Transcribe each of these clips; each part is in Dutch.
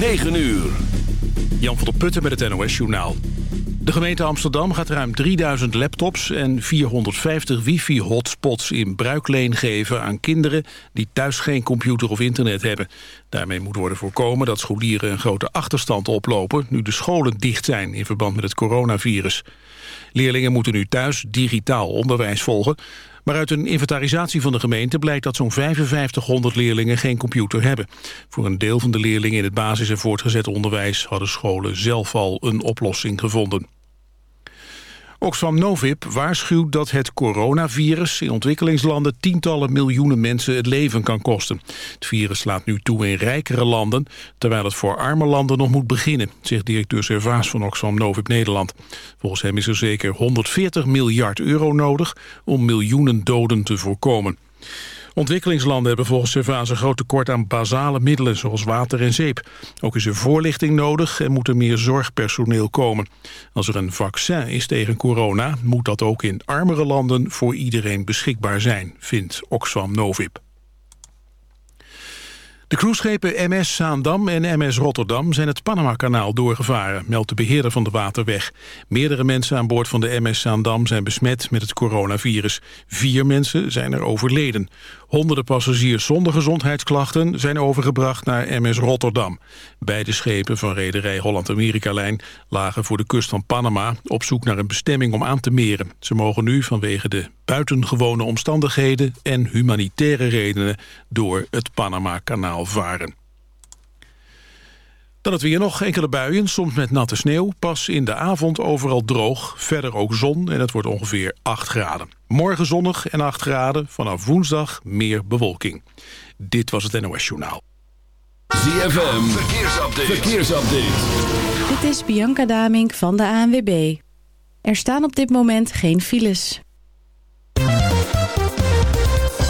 9 uur. Jan van der Putten met het NOS Journaal. De gemeente Amsterdam gaat ruim 3000 laptops en 450 wifi-hotspots in bruikleen geven aan kinderen die thuis geen computer of internet hebben. Daarmee moet worden voorkomen dat scholieren een grote achterstand oplopen nu de scholen dicht zijn in verband met het coronavirus. Leerlingen moeten nu thuis digitaal onderwijs volgen, maar uit een inventarisatie van de gemeente blijkt dat zo'n 5500 leerlingen geen computer hebben. Voor een deel van de leerlingen in het basis- en voortgezet onderwijs hadden scholen zelf al een oplossing gevonden. Oxfam Novib waarschuwt dat het coronavirus in ontwikkelingslanden tientallen miljoenen mensen het leven kan kosten. Het virus slaat nu toe in rijkere landen, terwijl het voor arme landen nog moet beginnen, zegt directeur Servaas van Oxfam Novib Nederland. Volgens hem is er zeker 140 miljard euro nodig om miljoenen doden te voorkomen. Ontwikkelingslanden hebben volgens Servaas een groot tekort aan basale middelen zoals water en zeep. Ook is er voorlichting nodig en moet er meer zorgpersoneel komen. Als er een vaccin is tegen corona moet dat ook in armere landen voor iedereen beschikbaar zijn, vindt Oxfam Novib. De cruiseschepen MS Zaandam en MS Rotterdam zijn het Panama-kanaal doorgevaren, meldt de beheerder van de waterweg. Meerdere mensen aan boord van de MS Zaandam zijn besmet met het coronavirus. Vier mensen zijn er overleden. Honderden passagiers zonder gezondheidsklachten zijn overgebracht naar MS Rotterdam. Beide schepen van rederij Holland-Amerika-lijn lagen voor de kust van Panama op zoek naar een bestemming om aan te meren. Ze mogen nu vanwege de buitengewone omstandigheden en humanitaire redenen door het Panama-kanaal varen. Dan het weer nog enkele buien, soms met natte sneeuw. Pas in de avond overal droog, verder ook zon en het wordt ongeveer 8 graden. Morgen zonnig en 8 graden, vanaf woensdag meer bewolking. Dit was het NOS Journaal. ZFM, verkeersupdate. verkeersupdate. Dit is Bianca Damink van de ANWB. Er staan op dit moment geen files.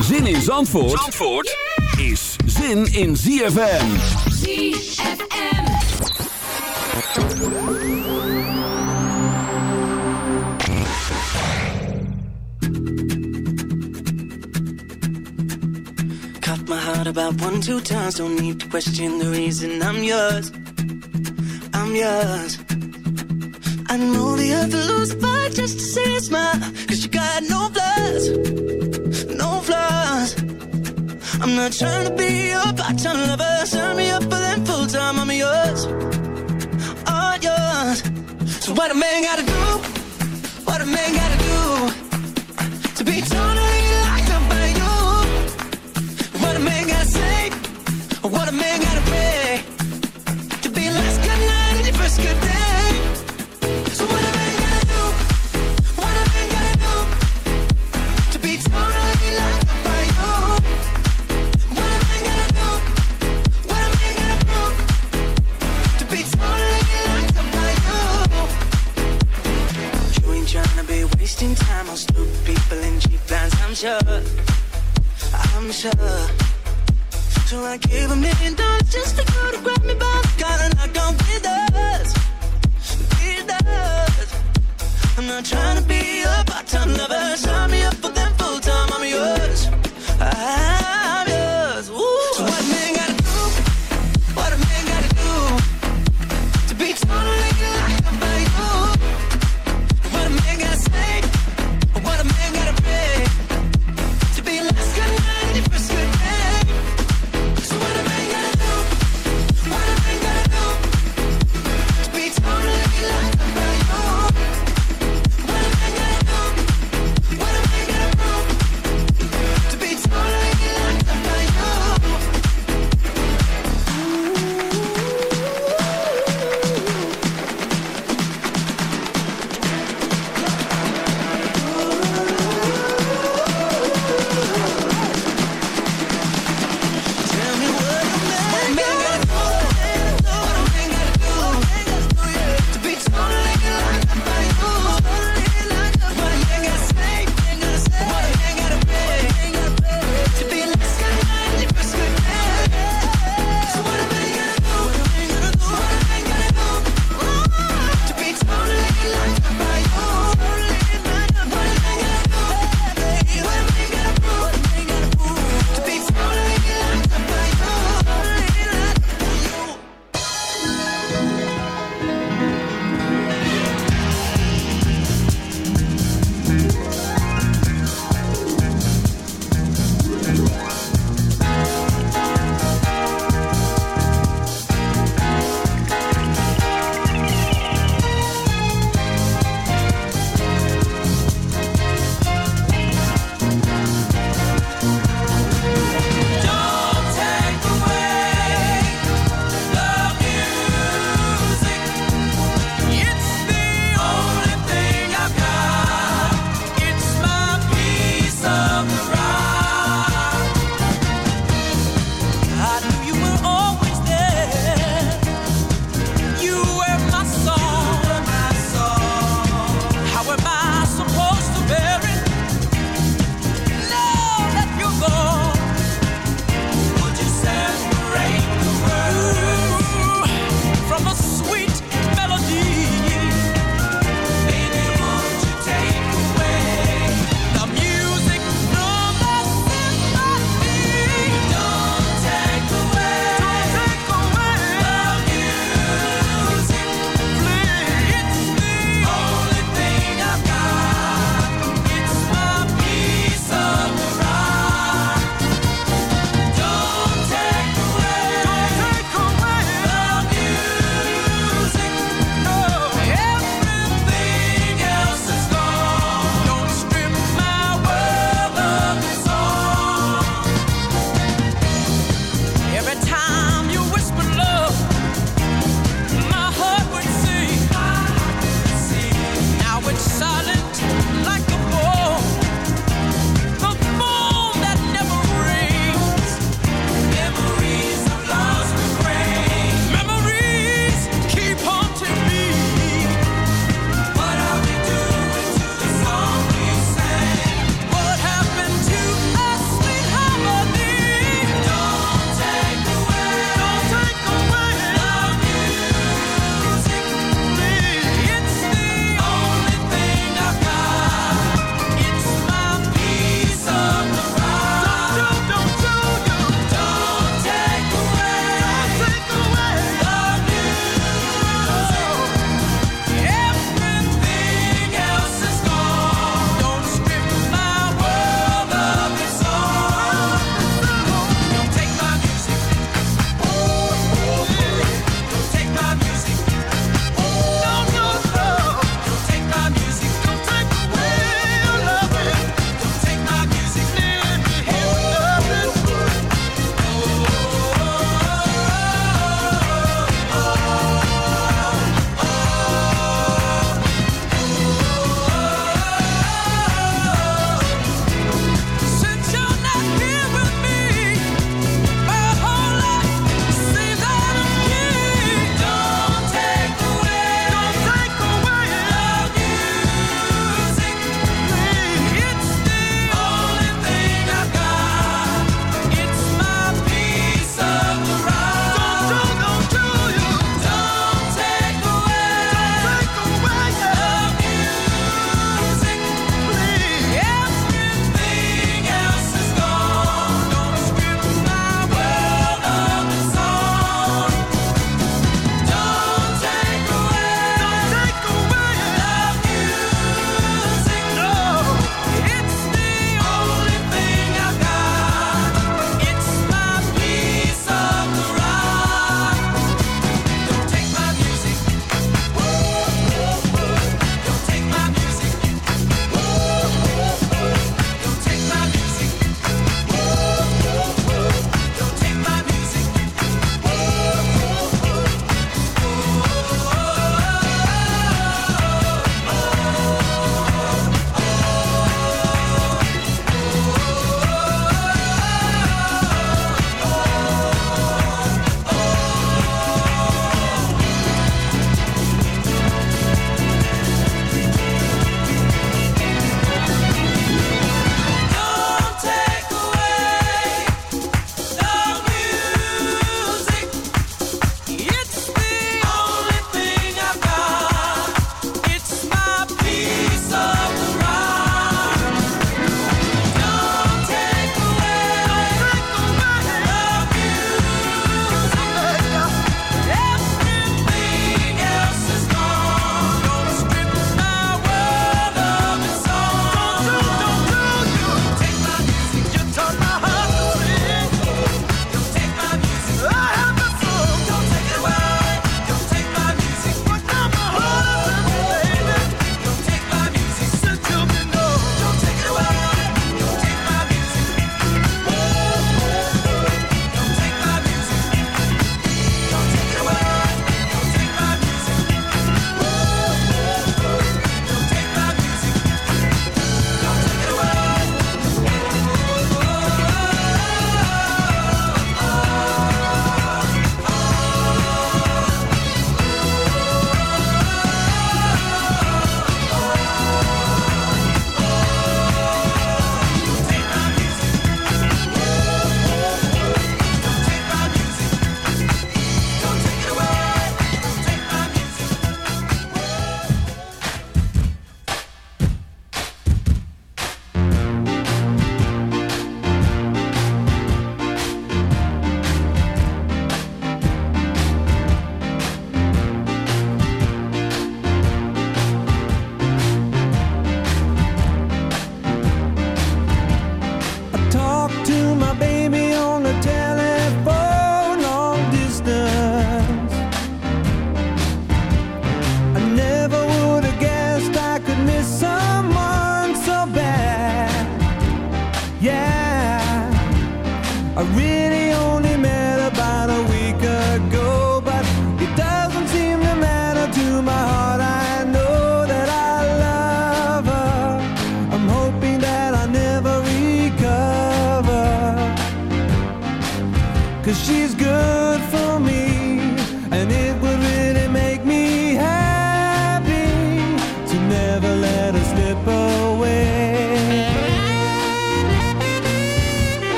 Zin in Zandvoort, Zandvoort is zin in ZFM. ZFM. Cut my heart about one, two times. Don't need to question the reason I'm yours. I'm yours. Know the earth will lose fight just to see a smile. Cause you got no flaws, no flaws. I'm not trying to be your part-time lover. Sign me up for them full-time. I'm yours, all yours. So what a man gotta do, what a man gotta do to be totally sure, I'm sure. So I gave a million dollars just to go to grab me by the collar, knock on with us, with us. I'm not trying to be a part-time lover. Sign me up for them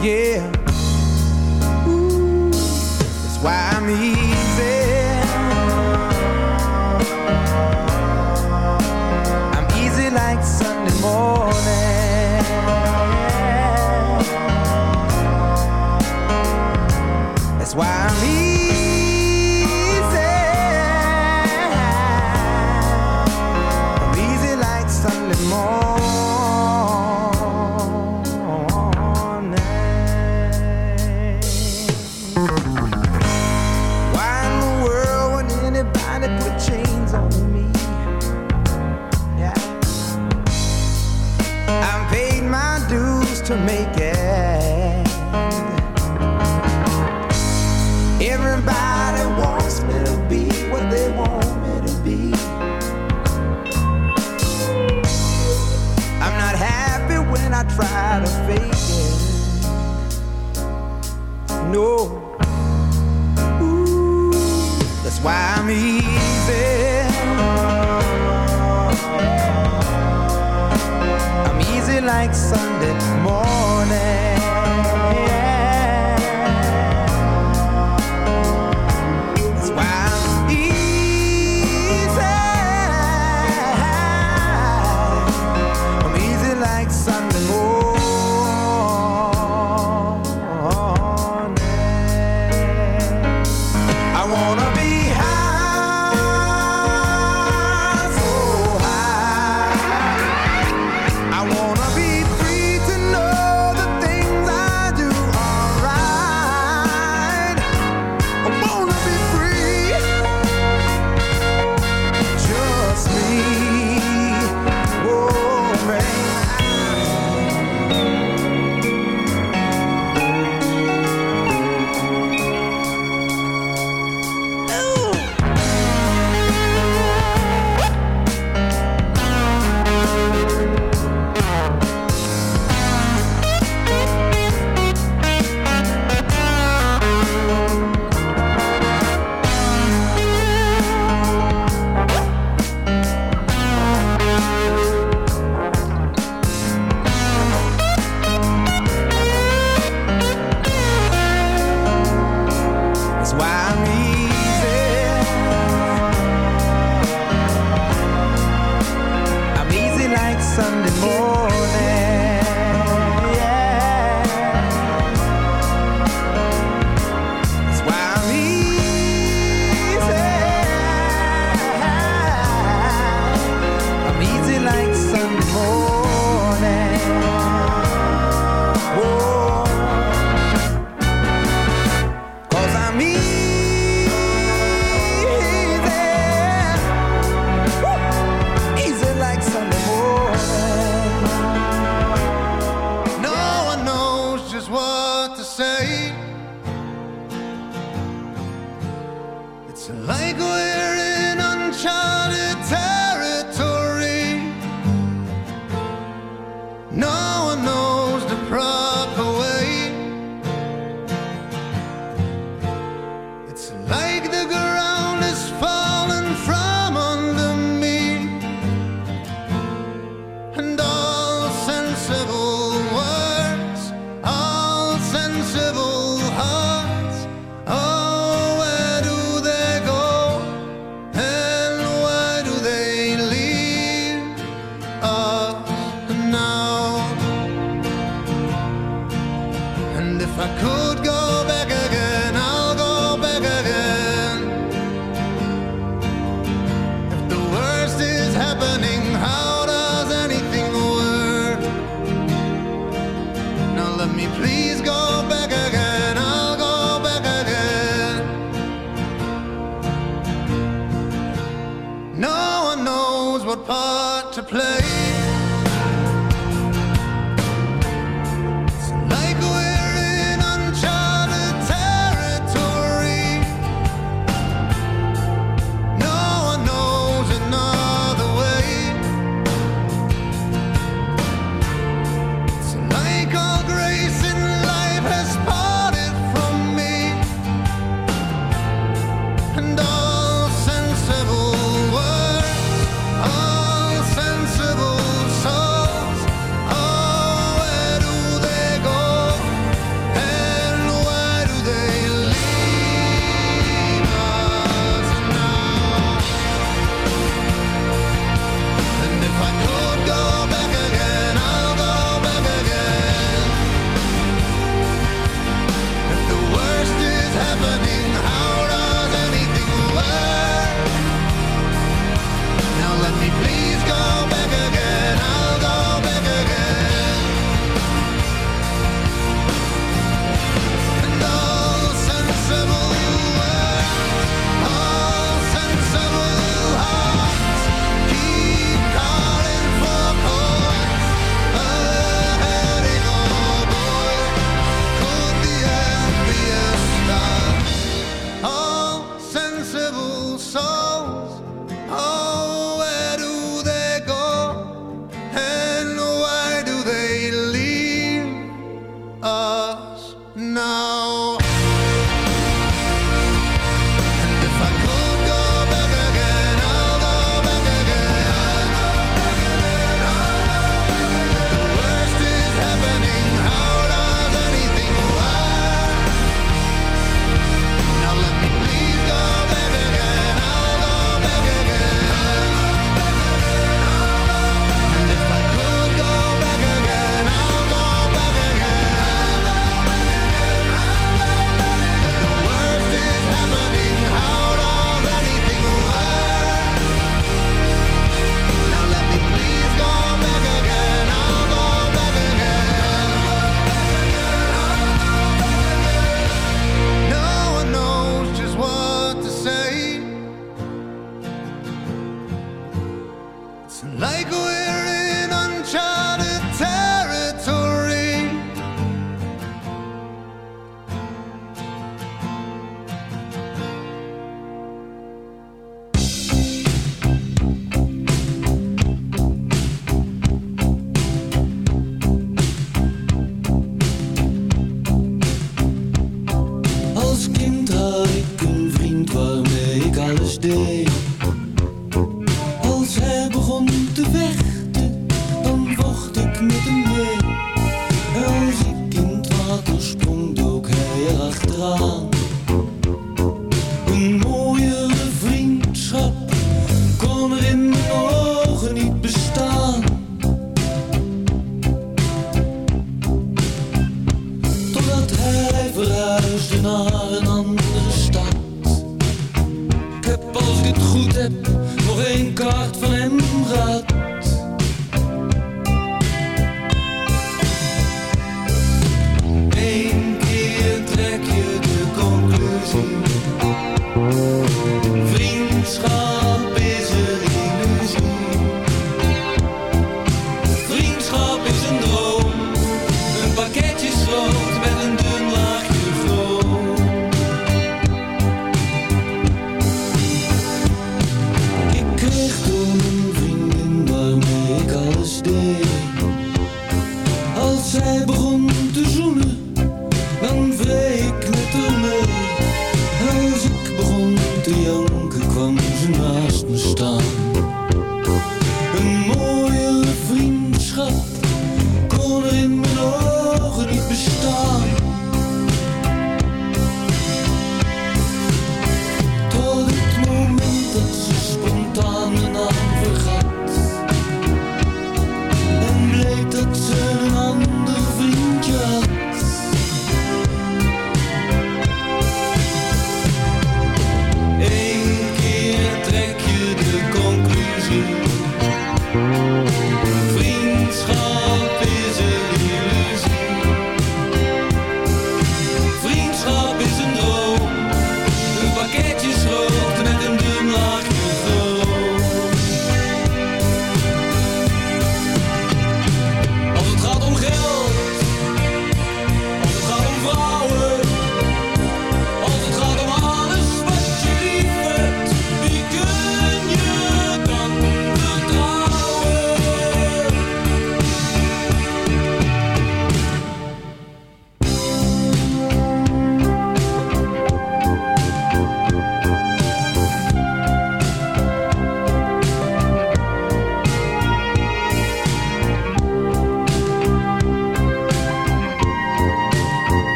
Yeah. That's why I'm easy.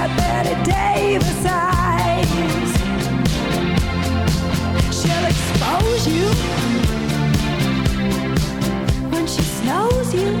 got Betty Davis eyes. She'll expose you when she snows you.